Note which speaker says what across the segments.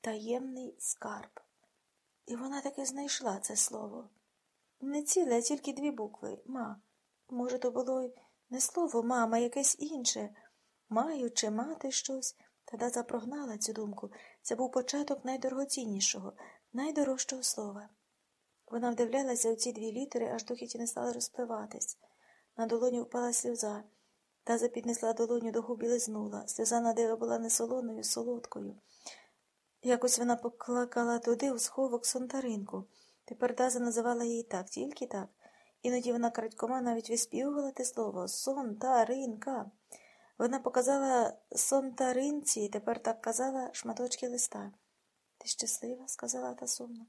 Speaker 1: таємний скарб. І вона таки знайшла це слово. Не ціле, а тільки дві букви ма. Може, то було не слово мама, якесь інше. Маю чи мати щось. Тада запрогнала цю думку. Це був початок найдорогоціннішого, найдорожчого слова. Вона вдивлялася у ці дві літери, аж доки ті не стали розпливатись. На долоню впала сльоза. Таза піднесла долоню до губ лизнула. Сльоза на диво була не солоною, солодкою. Якось вона поклакала туди у сховок сонтаринку. Тепер Даза називала її так, тільки так. Іноді вона крадькома навіть виспівувала те слово сонтаринка. Вона показала сонтаринці і тепер так казала шматочки листа. Ти щаслива? сказала та сумно.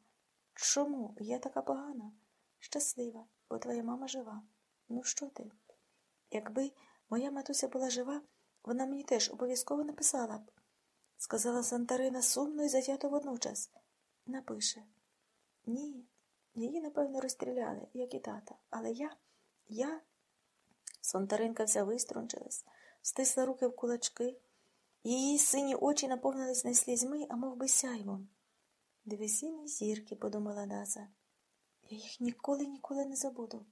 Speaker 1: Чому? Я така погана? Щаслива, бо твоя мама жива. Ну, що ти? Якби моя матуся була жива, вона мені теж обов'язково написала б, сказала Сантарина сумно і затято водночас. Напише. Ні, її, напевно, розстріляли, як і тата. Але я, я. Сонтаринка вся виструнчилась, стисла руки в кулачки, її сині очі наповнились не слізьми, а мов би сяйвом. Дві зірки, подумала Даза. Я їх ніколи ніколи не забуду.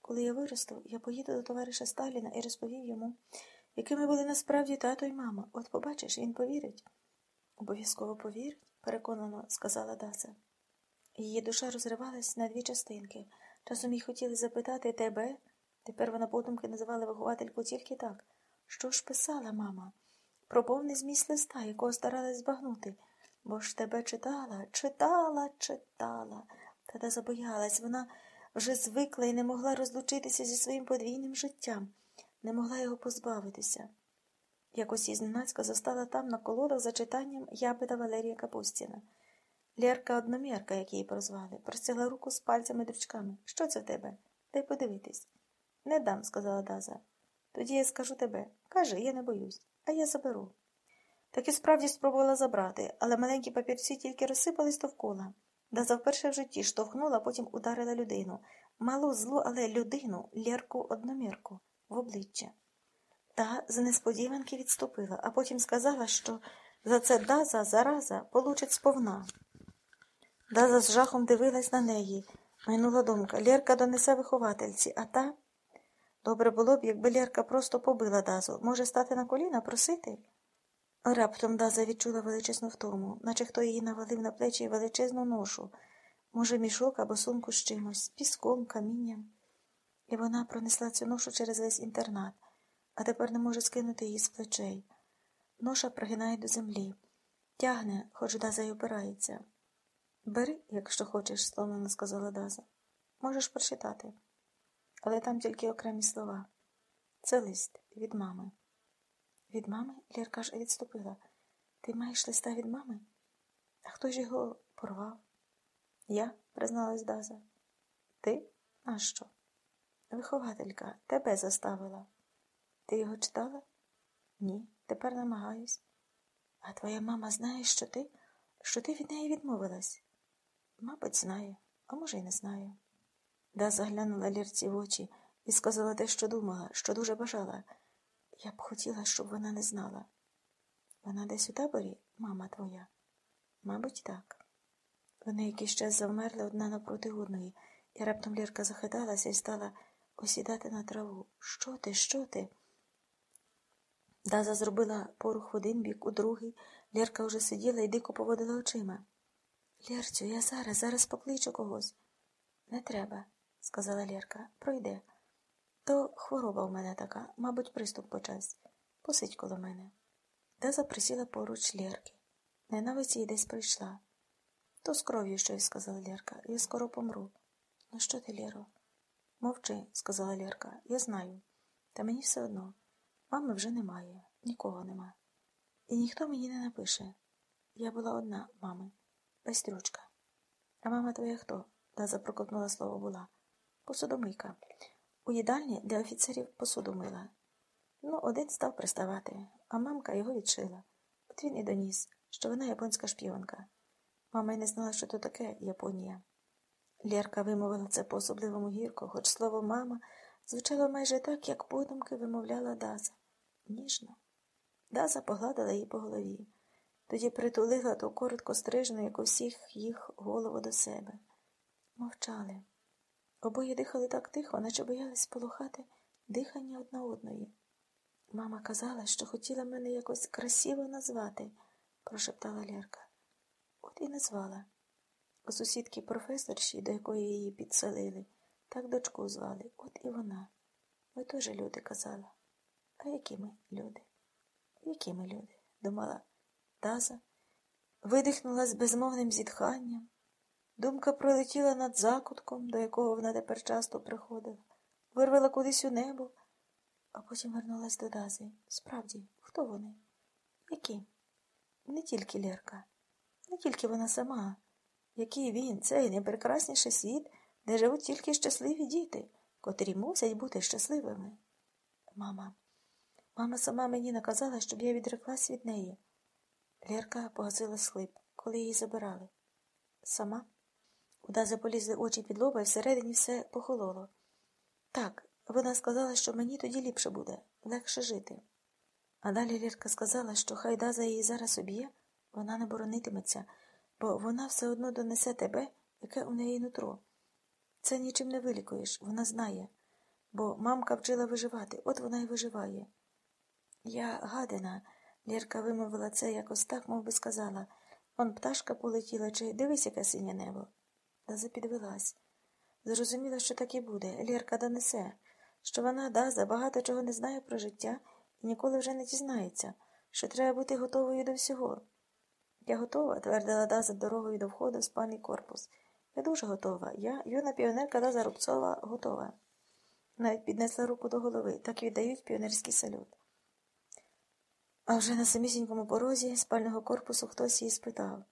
Speaker 1: Коли я виросту, я поїду до товариша Сталіна і розповів йому, якими були насправді тато й мама. От побачиш, він повірить. Обов'язково повірить, переконано сказала Даза. Її душа розривалась на дві частинки. Часом їй хотіли запитати тебе. Тепер вона подумки називала виховательку тільки так. Що ж писала мама? Про повний зміст листа, якого старалась збагнути. Бо ж тебе читала, читала, читала. Тада забоялась. Вона вже звикла і не могла розлучитися зі своїм подвійним життям, не могла його позбавитися. Якось із зненацька застала там на колодах за читанням ябеда Валерія Капустіна. Лєрка одномірка, як її прозвали, простяла руку з пальцями дрючками. Що це в тебе? Дай подивитись. Не дам, сказала Даза. Тоді я скажу тебе. Кажи, я не боюсь, а я заберу. Так і справді спробувала забрати, але маленькі папірці тільки розсипались довкола. Даза вперше в житті штовхнула, потім ударила людину. Малу злу, але людину, лєрку одномірку, в обличчя. Та з несподіванки відступила, а потім сказала, що за це Даза зараза получить сповна. Даза з жахом дивилась на неї. Майнула думка Лєрка донесе виховательці, а та. Добре було б, якби Лєрка просто побила Дазу. Може, стати на коліна, просити? Раптом Даза відчула величезну втому, наче хто її навалив на плечі величезну ношу, може, мішок або сумку з чимось, піском, камінням. І вона пронесла цю ношу через весь інтернат, а тепер не може скинути її з плечей. Ноша пригинає до землі, тягне, хоч Даза й опирається. Бери, якщо хочеш, стомлено сказала Даза. Можеш прочитати. Але там тільки окремі слова. Це лист від мами. Від мами? Лірка ж відступила. Ти маєш листа від мами? А хто ж його порвав? Я, призналась Даза. Ти? А що? Вихователька, тебе заставила. Ти його читала? Ні, тепер намагаюсь. А твоя мама знає, що ти, що ти від неї відмовилась? Мабуть, знає, а може, й не знає. Даза глянула Лірці в очі і сказала те, що думала, що дуже бажала. Я б хотіла, щоб вона не знала. Вона десь у таборі, мама твоя? Мабуть, так. Вони якийсь час завмерли одна напроти одної, і раптом Лірка захиталася і стала осідати на траву. Що ти, що ти? Даза зробила порух в один бік, у другий. Лірка вже сиділа і дико поводила очима. Лєрцю, я зараз, зараз покличу когось. Не треба, сказала Лєрка. Пройде. То хвороба у мене така, мабуть, приступ почався. Посидь коло мене. Деза присіла поруч Лєрки. Ненависть їй десь прийшла. То з кров'ю щось, сказала Лєрка. Я скоро помру. Ну що ти, Лєро? Мовчи, сказала Лєрка. Я знаю. Та мені все одно. Мами вже немає, нікого нема. І ніхто мені не напише. Я була одна, мами, Пестрючка. А мама твоя хто? Даза проковтнула слово була. Посудомийка. У їдальні для офіцерів посуду мила. Ну, один став приставати, а мамка його відшила. От він і доніс, що вона японська шпіонка. Мама й не знала, що то таке Японія. Лєрка вимовила це по особливому гірко, хоч слово мама звучало майже так, як подумки вимовляла Даза. Ніжно. Даза погладила її по голові. тоді притулила ту коротко стрижну, як у всіх їх голову до себе. Мовчали. Обоє дихали так тихо, наче боялись сполохати дихання одна одної. Мама казала, що хотіла мене якось красиво назвати, прошептала Лерка. От і назвала. Сусідки професорші, до якої її підселили, так дочку звали, от і вона. Ми теж люди казала. А які ми люди? Які ми люди? думала Даза, видихнула з безмовним зітханням. Думка пролетіла над закутком, до якого вона тепер часто приходила, вирвала кудись у небо, а потім вернулась до Дази. Справді, хто вони? Які? Не тільки Лерка, не тільки вона сама. Який він, цей найпрекрасніший світ, де живуть тільки щасливі діти, котрі мусять бути щасливими. Мама, мама сама мені наказала, щоб я відреклась від неї. Лерка погасила схлип, коли її забирали. Сама? У Дази полізли очі під лоба, і всередині все похололо. Так, вона сказала, що мені тоді ліпше буде, легше жити. А далі Лірка сказала, що хай Даза її зараз уб'є, вона не боронитиметься, бо вона все одно донесе тебе, яке у неї нутро. Це нічим не вилікуєш, вона знає, бо мамка вчила виживати, от вона й виживає. Я гадина, Лірка вимовила це якось так, мов би сказала. Он пташка полетіла, чи дивись, яке синє небо. Даза підвелась. Зрозуміла, що так і буде. Лірка донесе, що вона Даза багато чого не знає про життя і ніколи вже не дізнається, що треба бути готовою до всього. Я готова, твердила Даза дорогою до входу в спальний корпус. Я дуже готова. Я, юна піонерка Даза Рубцова, готова. Навіть піднесла руку до голови, так віддають піонерський салют. А вже на самісінькому порозі спального корпусу хтось її спитав